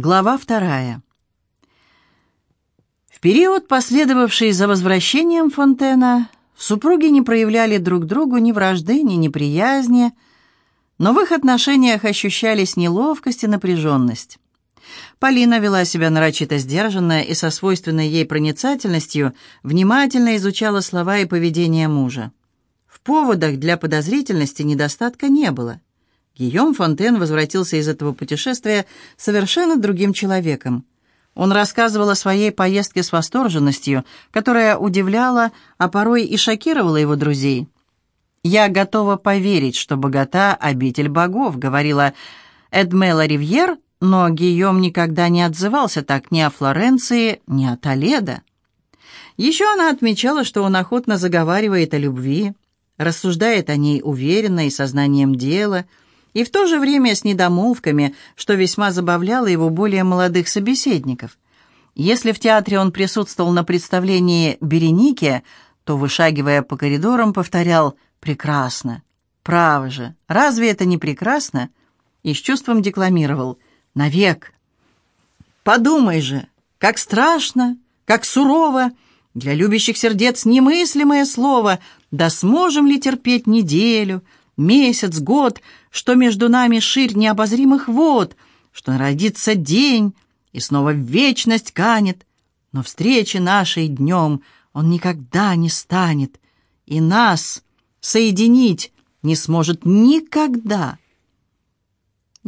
Глава вторая. В период, последовавший за возвращением Фонтена, супруги не проявляли друг другу ни вражды, ни неприязни, но в их отношениях ощущались неловкость и напряженность. Полина вела себя нарочито сдержанно и со свойственной ей проницательностью внимательно изучала слова и поведение мужа. В поводах для подозрительности недостатка не было – Гийом Фонтен возвратился из этого путешествия совершенно другим человеком. Он рассказывал о своей поездке с восторженностью, которая удивляла, а порой и шокировала его друзей. «Я готова поверить, что богата обитель богов», — говорила Эдмела Ривьер, но Гийом никогда не отзывался так ни о Флоренции, ни о Толедо. Еще она отмечала, что он охотно заговаривает о любви, рассуждает о ней уверенно и сознанием дела — и в то же время с недомолвками, что весьма забавляло его более молодых собеседников. Если в театре он присутствовал на представлении «Береники», то, вышагивая по коридорам, повторял «прекрасно». «Право же, разве это не прекрасно?» И с чувством декламировал «навек». «Подумай же, как страшно, как сурово, для любящих сердец немыслимое слово, да сможем ли терпеть неделю, месяц, год, что между нами ширь необозримых вод, что родится день и снова вечность канет, но встречи нашей днем он никогда не станет, и нас соединить не сможет никогда.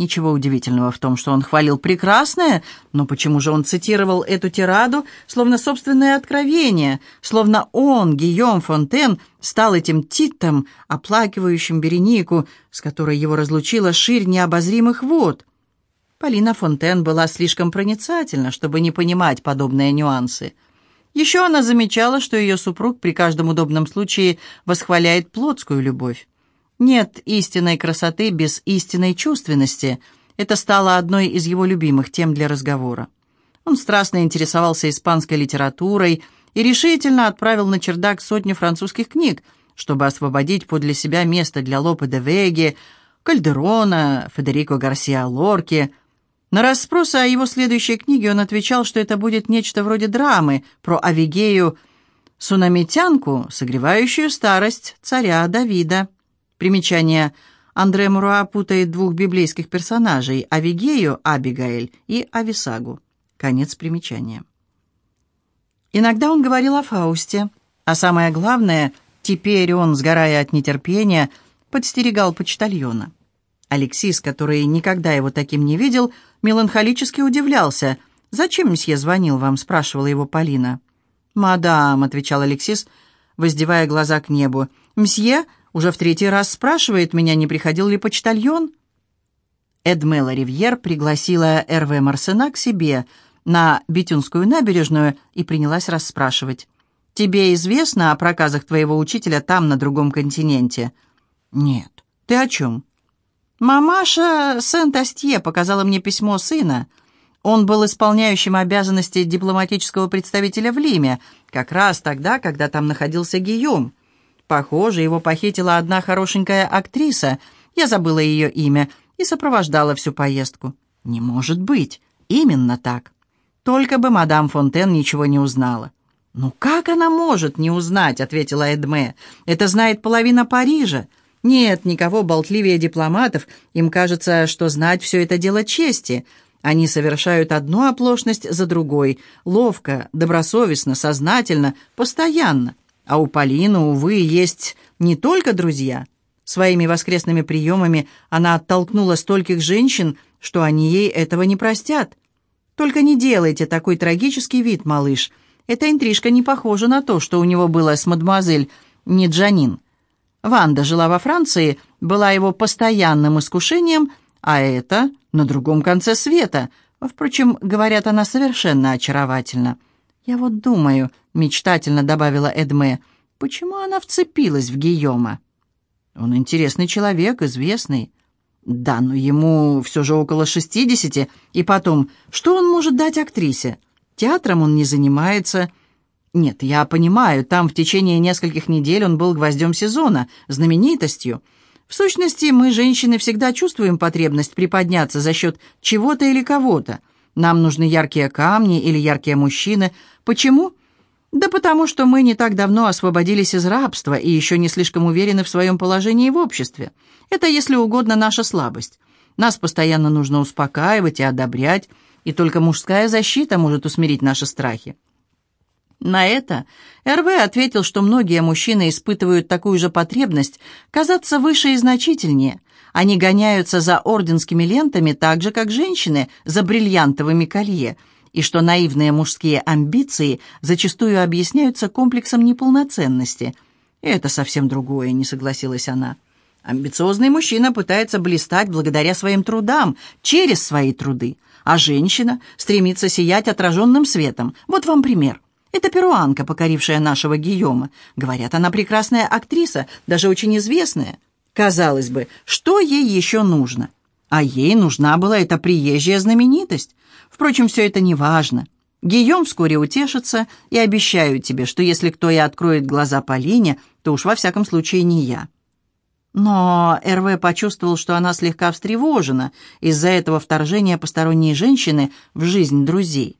Ничего удивительного в том, что он хвалил прекрасное, но почему же он цитировал эту тираду, словно собственное откровение, словно он, Гийом Фонтен, стал этим Титом, оплакивающим Беренику, с которой его разлучила ширь необозримых вод? Полина Фонтен была слишком проницательна, чтобы не понимать подобные нюансы. Еще она замечала, что ее супруг при каждом удобном случае восхваляет плотскую любовь. Нет истинной красоты без истинной чувственности. Это стало одной из его любимых тем для разговора. Он страстно интересовался испанской литературой и решительно отправил на чердак сотню французских книг, чтобы освободить подле себя место для Лопе де Веги, Кальдерона, Федерико Гарсиа Лорки. На расспросы о его следующей книге он отвечал, что это будет нечто вроде драмы про Авигею, сунамитянку, согревающую старость царя Давида. Примечание. Андре Муруа путает двух библейских персонажей – Авигею, Абигаэль и Ависагу. Конец примечания. Иногда он говорил о Фаусте, а самое главное, теперь он, сгорая от нетерпения, подстерегал почтальона. Алексис, который никогда его таким не видел, меланхолически удивлялся. «Зачем месье звонил вам?» – спрашивала его Полина. «Мадам», – отвечал Алексис, воздевая глаза к небу. «Мсье уже в третий раз спрашивает меня, не приходил ли почтальон. Эдмела Ривьер пригласила Эрве Марсена к себе на Битюнскую набережную и принялась расспрашивать. «Тебе известно о проказах твоего учителя там, на другом континенте?» «Нет. Ты о чем?» «Мамаша Сент-Астье показала мне письмо сына. Он был исполняющим обязанности дипломатического представителя в Лиме, как раз тогда, когда там находился Гийом. Похоже, его похитила одна хорошенькая актриса, я забыла ее имя, и сопровождала всю поездку. Не может быть, именно так. Только бы мадам Фонтен ничего не узнала. «Ну как она может не узнать?» — ответила Эдме. «Это знает половина Парижа. Нет никого болтливее дипломатов. Им кажется, что знать все это дело чести. Они совершают одну оплошность за другой. Ловко, добросовестно, сознательно, постоянно. А у Полины, увы, есть не только друзья. Своими воскресными приемами она оттолкнула стольких женщин, что они ей этого не простят. Только не делайте такой трагический вид, малыш. Эта интрижка не похожа на то, что у него было с мадемуазель Ниджанин. Ванда жила во Франции, была его постоянным искушением, а это на другом конце света. Впрочем, говорят, она совершенно очаровательна. «Я вот думаю», — мечтательно добавила Эдме, «почему она вцепилась в Гийома?» «Он интересный человек, известный». «Да, но ему все же около шестидесяти, и потом, что он может дать актрисе? Театром он не занимается». «Нет, я понимаю, там в течение нескольких недель он был гвоздем сезона, знаменитостью. В сущности, мы, женщины, всегда чувствуем потребность приподняться за счет чего-то или кого-то. Нам нужны яркие камни или яркие мужчины. Почему? Да потому что мы не так давно освободились из рабства и еще не слишком уверены в своем положении в обществе. Это, если угодно, наша слабость. Нас постоянно нужно успокаивать и одобрять, и только мужская защита может усмирить наши страхи. На это РВ ответил, что многие мужчины испытывают такую же потребность казаться выше и значительнее. Они гоняются за орденскими лентами так же, как женщины за бриллиантовыми колье, и что наивные мужские амбиции зачастую объясняются комплексом неполноценности. «Это совсем другое», — не согласилась она. Амбициозный мужчина пытается блистать благодаря своим трудам, через свои труды, а женщина стремится сиять отраженным светом. Вот вам пример. Это перуанка, покорившая нашего Гийома. Говорят, она прекрасная актриса, даже очень известная. Казалось бы, что ей еще нужно? А ей нужна была эта приезжая знаменитость. Впрочем, все это не важно. Гийом вскоре утешится, и обещаю тебе, что если кто и откроет глаза Полине, то уж во всяком случае не я. Но РВ почувствовал, что она слегка встревожена из-за этого вторжения посторонней женщины в жизнь друзей.